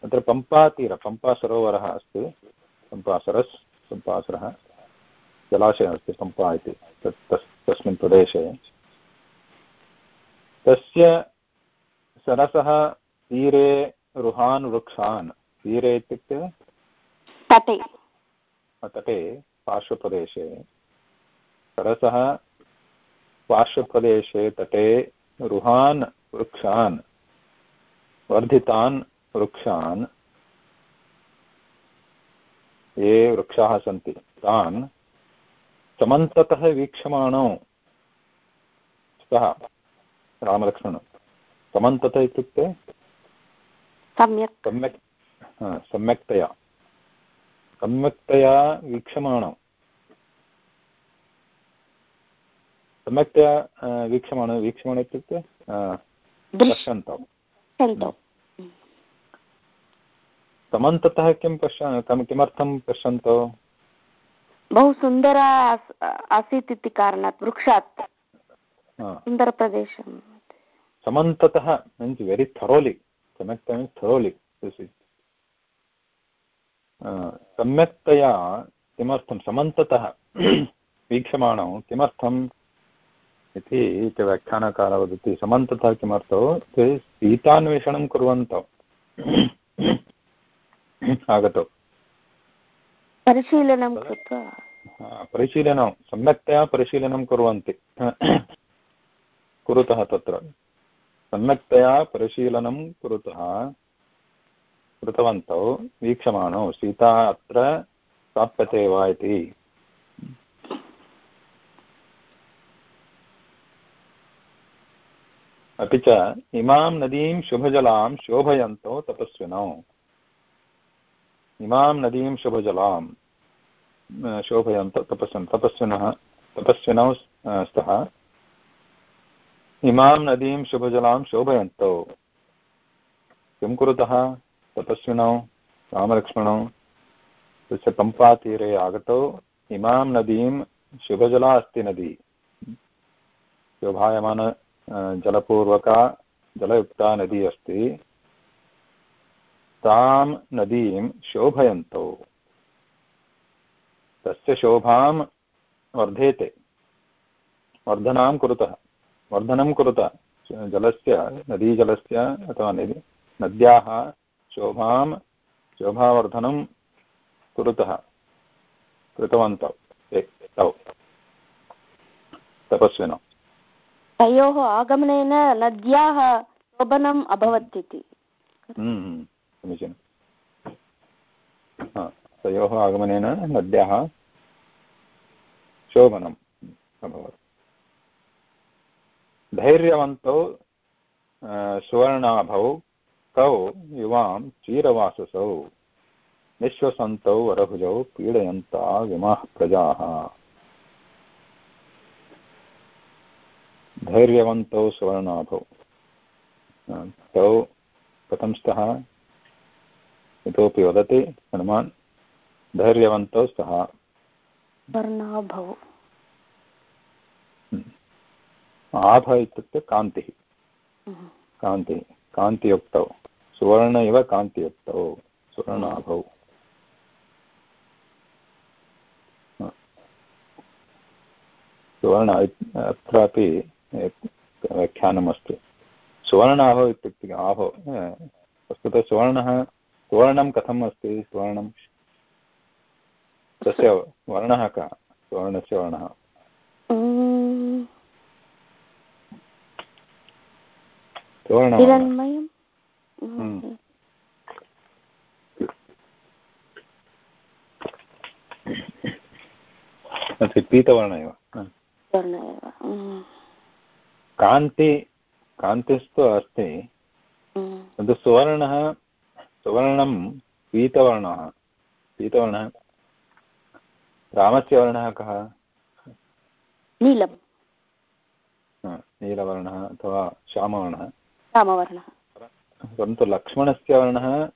अत्र पम्पातीर, पम्पासरोवरः अस्ति, पम्पासरस्, पम्पासरः, जलाशयः अस्ति, पम्पा इति तस्मिन् प्रदेशे। तस्य सरसः तीरे रुहान् वृक्षान् तीरे इत्युक्ते तटे। तटे पार्श्वप्रदेशे। सरसः पार्श्वप्रदेशे तटे रुहान् वृक्षान् वर्धितान् वृक्षान् ये वृक्षाः सन्ति तान् समन्ततः वीक्षमाणौ स्तः रामलक्ष्मणं। समन्तत इत्युक्ते सम्यक्। सम्यक्। सम्यक्तया सम्यक्तया वीक्षमाणं सम्यक्तया वीक्षमाण वीक्षमाण इत्युक्ते पश्यन्तौ समन्ततः किं पश्य किमर्थं पश्यन्तौ बहु सुन्दर आसीत् इति कारणात् वृक्षात् सुन्दरप्रदेशं समन्ततः मीन्स् वेरि थरोलि सम्यक्तया मीन्स् थरोलि सम्यक्तया किमर्थं समन्ततः वीक्षमाणौ किमर्थम् इति व्याख्यानकारः वदति। समन्ततः किमर्थौ? ते सीतान्वेषणं कुर्वन्तौ। आगतौ। परिशीलनं कृत्वा। परिशीलनं। सम्यक्तया परिशीलनं कुर्वन्ति। कुरुतः तत्र। सम्यक्तया परिशीलनं कुरुतः। कृतवन्तौ, वीक्षमाणौ, सीता अत्र प्राप्यते वा इति। अपि च, इमां नदीं शुभजलां शोभयन्तौ तपस्विनौ। इमां नदीं शुभजलां शोभयन्तौ तपस्विन, तपस्विनः, तपस्विनौ स्तः। इमां नदीं शुभजलां शोभयन्तौ। किं कुरुतः? तपस्विनौ, रामलक्ष्मणौ, तस्य पम्पातीरे आगतौ, इमां नदीं शुभजला अस्ति नदी। शोभायमान जलपूर्वका, जलयुक्ता नदी अस्ति। तां नदीं शोभयन्तौ। तस्य शोभां वर्धेते। वर्धनां कुरुतः। वर्धनं कुरुत। जलस्य, नदीजलस्य अथवा नदी, नद्याः शोभां शोभावर्धनं कुरुतः। कृतवन्तौ। तौ तपस्विनौ। तयोः आगमनेन नद्याः शोभनम् अभवत् इति समीचीनं। तयोः आगमनेन नद्याः शोभनम् अभवत्। धैर्यवन्तौ सुवर्णाभौ कौ युवां चीरवाससौ। निःश्वसन्तौ वरभुजौ पीडयन्ता विमाः प्रजाः। धैर्यवन्तौ सुवर्णाभौ। तौ कथं स्तः इतोपि वदति हनुमान् धैर्यवन्तौ स्तः वर्णाभौ। आभ इत्युक्ते कान्तिः। कान्तिः कान्तियुक्तौ। सुवर्ण इव कान्तियुक्तौ। सुवर्णाभौ सुवर्ण अत्रापि व्याख्यानमस्ति। सुवर्णाभौ इत्युक्ते आभौ वस्तुतः सुवर्णः सुवर्णं कथम् अस्ति? सुवर्णं? तस्य वर्णः कः? सुवर्णस्य वर्णः। हिरण्मयं हम्म। पीतवर्ण एव कान्ति कान्तिस्तु अस्ति तद् सुवर्णः सुवर्णं पीतवर्णः पीतवर्णः रामस्य वर्णः कः नीलं नीलवर्णः अथवा श्यामवर्णः रामवर्णः परन्तु लक्ष्मणस्य वर्णः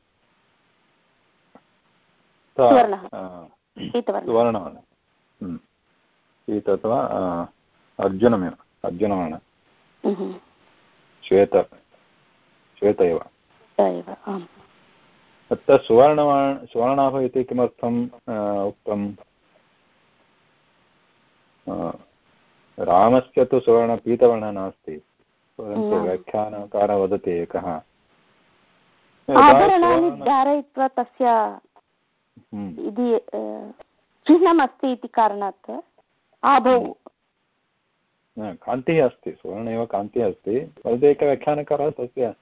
सुवर्णवर्णः। हम्म। अथवा अर्जुनमेव अर्जुनवर्णः। हम्म। श्वेत श्वेत एव तत्र सुवर्णवर्ण सुवर्णाभ इति किमर्थम् उक्तम्? रामस्य तु सुवर्णपीतवर्णः नास्ति। परन्तु व्याख्यानकारः वदति एकः। आभरणानि धारयित्वा तस्य हम्म। इति चिह्नम् अस्ति इति कारणात् आभौ कान्तिः अस्ति सुवर्ण एव कान्तिः अस्ति परन्तु तस्य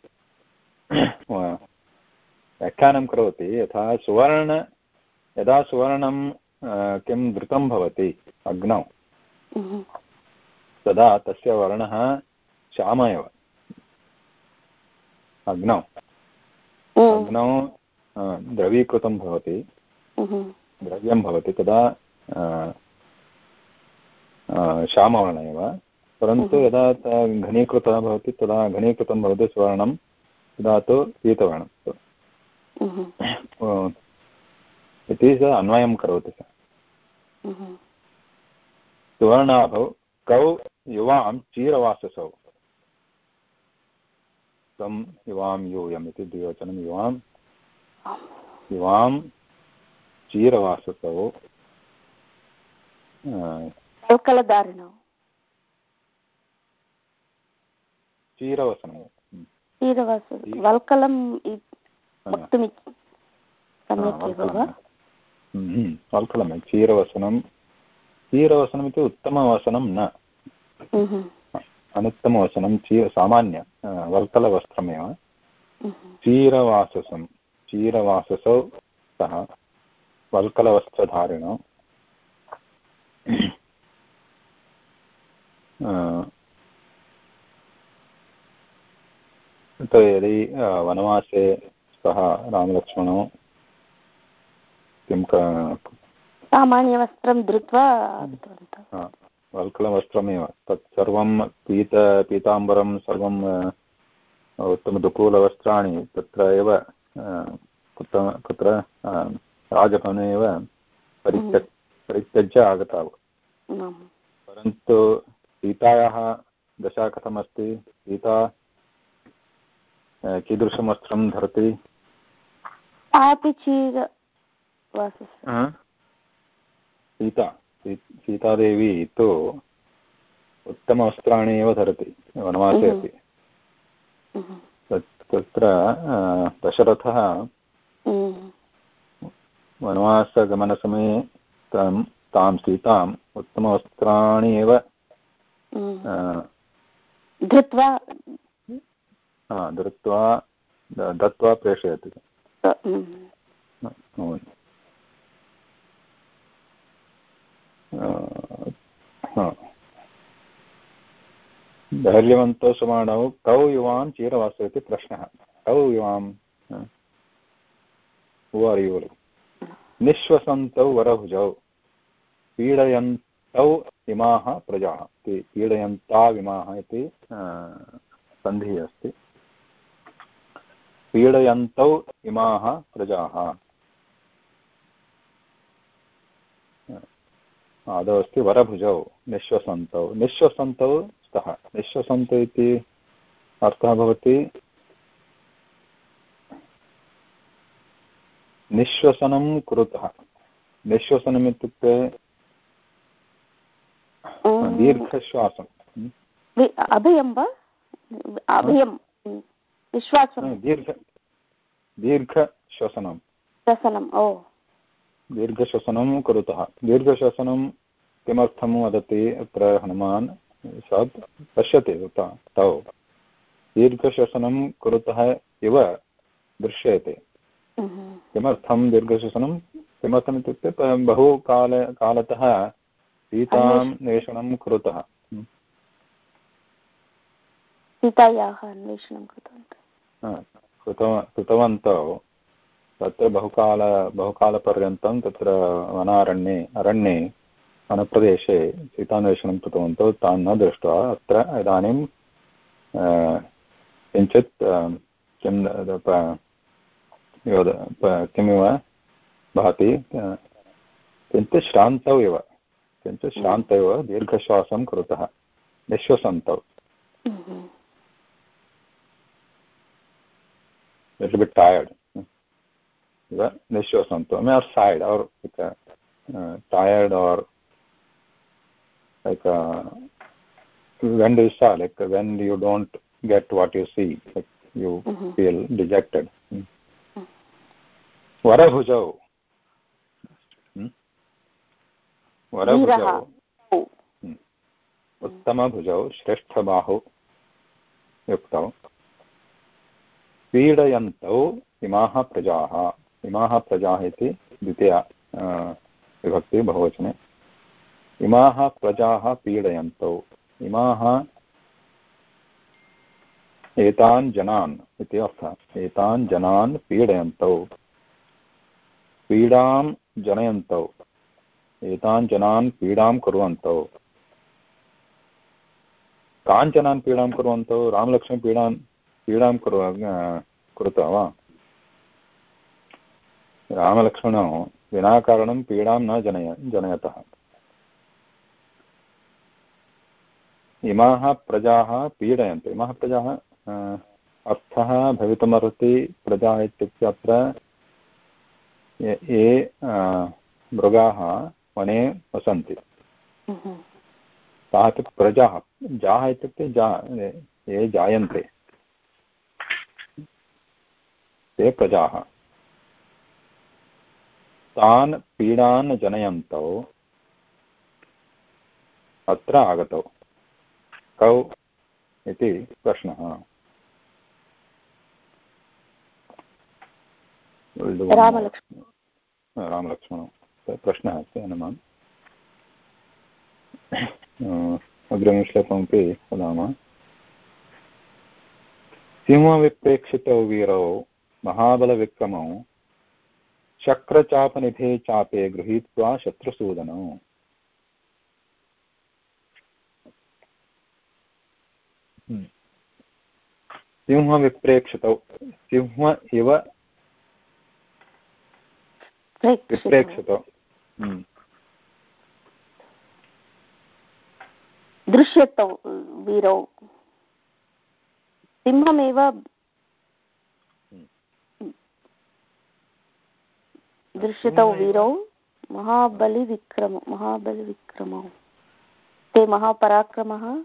व्याख्यानं करोति यथा सुवर्ण यदा सुवर्णं किं धृतं भवति अग्नौ। तदा तस्य वर्णः श्याम एव अग्नौ अग्नौ द्रवीकृतं भवति। द्रव्यं भवति तदा श्यामवर्ण एव। परन्तु यदा घनीकृतः भवति तदा घनीकृतं भवति स्वर्णं तदा तु पीतवर्णं इति स अन्वयं करोति स। सुवर्णाभौ कौ युवां चीरवाससौ। तं युवां यूयम् इति द्विवचनं युवां युवां चीरवाससौ कल्कलधारिणौ चीरवसनौ चीरवास वल्कलं वक्तुम् सम्यक् एव वा वल्कलं चीरवसनं चीरवसनमिति उत्तमवसनं न अनुत्तमवचनं ची सामान्य वर्तलवस्त्रमेव। चीरवाससं चीरवाससौ सः वल्कलवस्त्रधारिणौ तो यदि वनवासे स्तः रामलक्ष्मणौ किं सामान्यवस्त्रं धृत्वा वल्कलवस्त्रमेव तत् सर्वं पीत पीताम्बरं सर्वं उत्तमदुकूलवस्त्राणि तत्र एव कुत्र कुत्र राजभवने एव परित्य परित्यज्य आगता परन्तु सीतायाः दशा कथमस्ति? सीता कीदृशं वस्त्रं धरति? सीता। सीतादेवी तु उत्तमवस्त्राणि एव धरति वनवासे अपि। तत्र दशरथः वनवासगमनसमये तां तां सीताम् उत्तमवस्त्राणि एव धृत्वा? धृत्वा दत्त्वा प्रेषयति। धैर्यवन्तौ समानौ कौ युवान् चीरवासौ इति प्रश्नः। कौ युवां निःश्वसन्तौ वरभुजौ, पीडयन्तौ इमाः प्रजाः। इति पीडयन्ता इमाः इति सन्धिः अस्ति। पीडयन्तौ इमाः प्रजाः। आदौ अस्ति वरभुजौ निःश्वसन्तौ। निःश्वसन्तौ स्तः। निःश्वसन्तौ इति अर्थः भवति निःश्वसनं कुरुतः। निःश्वसनम् इत्युक्ते दीर्घश्वासं। अभयं वा? अभयं। विश्वासं। दीर्घ दीर्घश्वसनं श्वसनम् ओ। दीर्घश्वसनं कुरुतः। दीर्घश्वसनं किमर्थं वदति? अत्र हनुमान् स पश्यति तौ। दीर्घश्वसनं कुरुतः इव दृश्यते। किमर्थं दीर्घश्वसनं किमर्थम् इत्युक्ते बहु काल कालतः सीतां सीतायाः अन्वेषणं कृतवन्तः। कृतवन्तौ। तत्र बहुकाल बहुकालपर्यन्तं तत्र वनारण्ये अरण्ये वनप्रदेशे सीतान्वेषणं कृतवन्तौ तान् न दृष्ट्वा अत्र इदानीं किञ्चित् किं किमिव भाति किञ्चित् श्रान्तौ इव किञ्चित् श्रान्तौ इव दीर्घश्वासं कृतः निःश्वसन्तौ little bit tired. the nishwasanto I mean or side or uh, tired or like a, when do you saw like when you don't get what you see like you mm-hmm. feel dejected hmm. वरभुजौ वरभुजौ उत्तमभुजौ श्रेष्ठबाहु युक्तौ पीडयन्तौ इमाः प्रजाः इमाः प्रजाः इति द्वितीया विभक्ति बहुवचने इमाः प्रजाः पीडयन्तौ। इमाः एतान् जनान् इति अर्थः। एतान् जनान् पीडयन्तौ। पीडां जनयन्तौ। एतान् जनान् पीडां कुर्वन्तौ। कान् जनान् पीडां कुर्वन्तौ? रामलक्ष्मणपीडां पीडां कुर्व कृत्वा वा? रामलक्ष्मणौ विना कारणं पीडां न जनय जनयतः। इमाः प्रजाः पीडयन्ति। इमाः प्रजाः अर्थः भवितुमर्हति प्रजाः इत्युक्ते अत्र ये मृगाः वने वसन्ति। ताः इत्युक्ते प्रजाः। जाः इत्युक्ते जा ये जायन्ते। ते प्रजाः। तान् पीडान् जनयन्तौ अत्र आगतौ। कौ इति प्रश्नः। रामलक्ष्मणौ। प्रश्नः अस्ति हनुमान्। अग्रिमश्लोकमपि वदामः। सिंहविप्रेक्षितौ वीरौ महाबलविक्रमौ चक्रचापनिभे चापे गृहीत्वा शत्रुसूदनौ। सिंहविप्रेक्षितौ सिंह इव विप्रेक्षितौ हम्म। दृश्यतौ वीरौ। सिंहमेव दृश्यतौ वीरौ। महाबलिविक्रम महाबलिविक्रमौ। ते महापराक्रमः।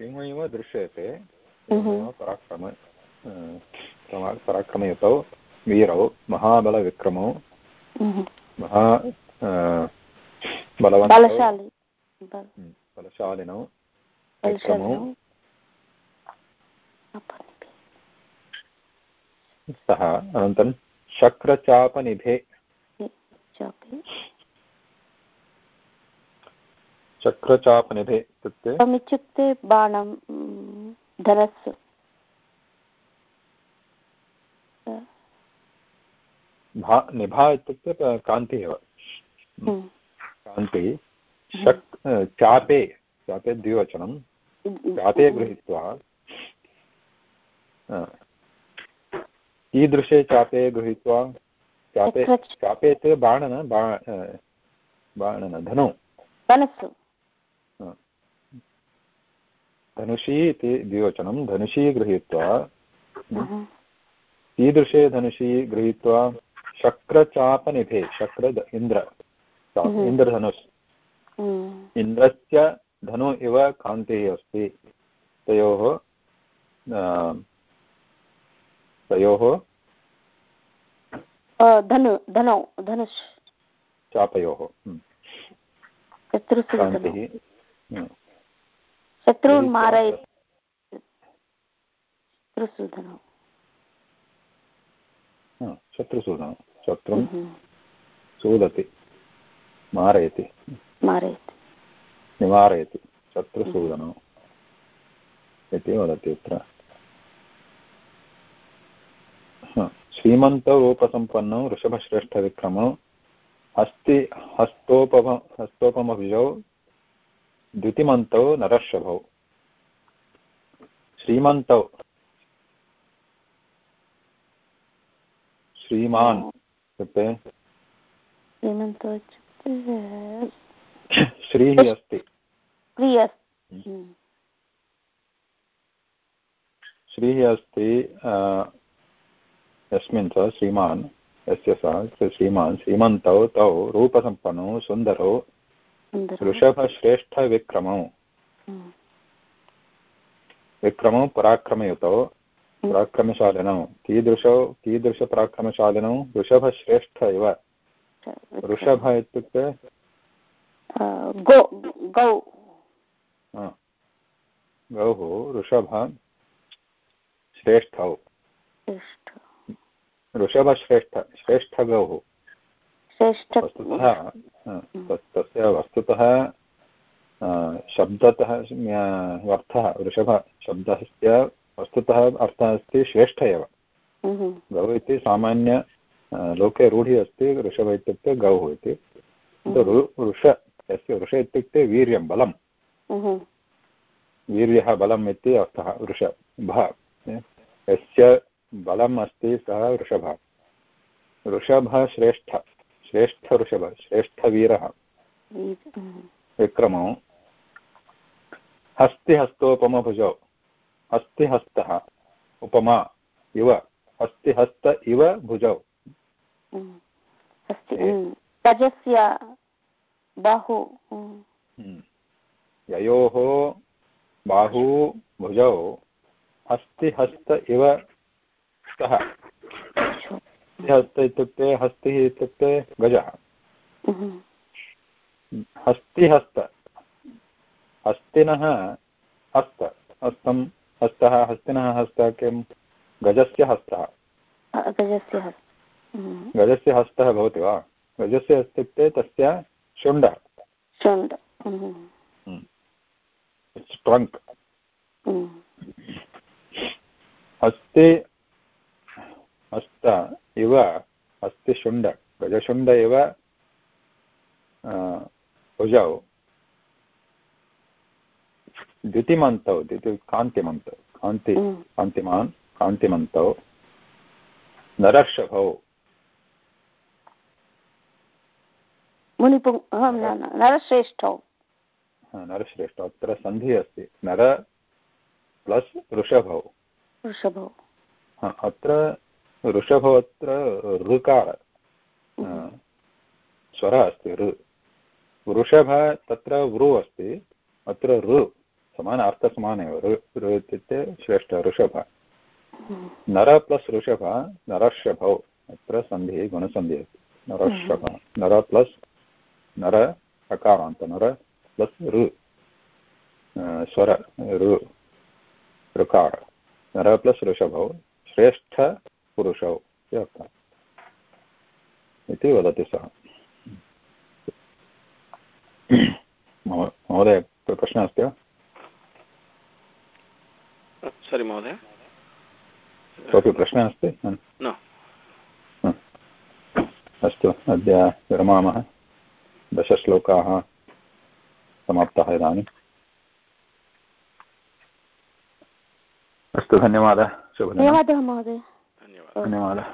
सिंह दृश्यते पराक्रम पराक्रमयुतौ वीरौ महाबलविक्रमौ महा बलशाली बलशालिनौ विक्रमौ सः अनन्तरं शक्रचापनिभे चक्रचापनिभे इत्युक्ते? इत्युक्ते बाणं धनस्सु। निभा इत्युक्ते कान्तिः एव। कान्ति शक् चापे चापे द्विवचनं चापे गृहीत्वा कीदृशे चापे गृहीत्वा चापे चापे इत्युक्ते बाणन बाणन धनु। धनस्सु। धनुषी इति द्विवचनं धनुषी गृहीत्वा कीदृशे धनुषी गृहीत्वा शक्रचापनिभे शक्र इन्द्र इन्द्रधनुस्। इन्द्रस्य धनु इव कान्तिः अस्ति। तयोः तयोः धनु धनौ धनुष्। चापयोः कान्तिः शत्रून् मारयति। शत्रुसूदनौ शत्रुसूदनौ शत्रुं सूदति मारयति। मारयति। निवारयति शत्रुसूदनौ इति वदति अत्र श्रीमन्तौ रूपसम्पन्नौ वृषभश्रेष्ठविक्रमौ हस्ति हस्तोपम हस्तोपमभिजौ द्युतिमन्तौ नरर्षभौ श्रीमन्तौ। श्रीमान्। इत्युक्ते श्रीः अस्ति। श्रीः अस्ति। यस्मिन् सः श्रीमान् यस्य सः श्रीमान्। श्रीमन्तौ तौ रूपसम्पन्नौ सुन्दरौ वृषभश्रेष्ठविक्रमौ हम्म। विक्रमौ पराक्रमयुतौ हम्म। पराक्रमशालिनौ। कीदृशौ कीदृशपराक्रमशालिनौ? वृषभश्रेष्ठ इव वृषभ इत्युक्ते? गौः वृषभ श्रेष्ठौ। वृषभश्रेष्ठ श्रेष्ठगौः। वस्तुतः तस्य वस्तुतः शब्दतः अर्थः वृषभशब्दस्य वस्तुतः अर्थः अस्ति श्रेष्ठ एव। गौ इति सामान्य लोके रूढिः अस्ति वृषभ इत्युक्ते गौः इति। वृष यस्य वृष इत्युक्ते वीर्यं बलं वीर्यः बलम् इति अर्थः वृषभः यस्य बलम् अस्ति सः वृषभः। वृषभः श्रेष्ठ। श्रेष्ठऋषभ श्रेष्ठवीरः। विक्रमौ। हस्तिहस्तोपमभुजौ। हस्तिहस्तः उपमा इव। हस्तिहस्त इव भुजौ। गजस्य बाहु ययोः बाहू भुजौ। हस्तिहस्त इव स्तः हस्त इत्युक्ते हस्तिः इत्युक्ते गजः। हस्तिहस्त हस्तिनः हस्त। हस्तं हस्तः हस्तिनः हस्तः किं? गजस्य हस्तः। गजस्य गजस्य हस्तः भवति वा? गजस्य इत्युक्ते तस्य शुण्डः। शुण्ड। ट्रङ्क् अस्ति हस्त इव अस्तिशुण्ड गजशुण्ड इव भुजौ। द्युतिमन्तौ द्युति कान्तिमन्तौ कान्ति कान्तिमान् कान्तिमन्तौ। मुनिपु नरश्रेष्ठौ। नरश्रेष्ठौ अत्र सन्धिः अस्ति। नर प्लस् ऋषभौ ऋषभौ अत्र ऋषभौ अत्र ऋकार स्वरः अस्ति ऋ. वृषभ तत्र वृ अस्ति अत्र ऋ. समान अर्थसमान एव. ऋ इत्युक्ते श्रेष्ठ ऋषभ. नर प्लस् ऋषभ नरर्षभौ अत्र सन्धिः गुणसन्धिः अस्ति. नरर्षभ नर प्लस् नर अकारान्त नर प्लस् ऋ. स्वर ऋ. ऋकार नर प्लस् ऋषभौ. श्रेष्ठपुरुषौ इति वदति सः महोदय प्रश्नः अस्ति वा सरि महोदय कोऽपि प्रश्नः अस्ति अस्तु अद्य विरमामः दशश्लोकाः समाप्ताः इदानीम् अस्तु धन्यवादः धन्यवादः महोदय धन्यवादः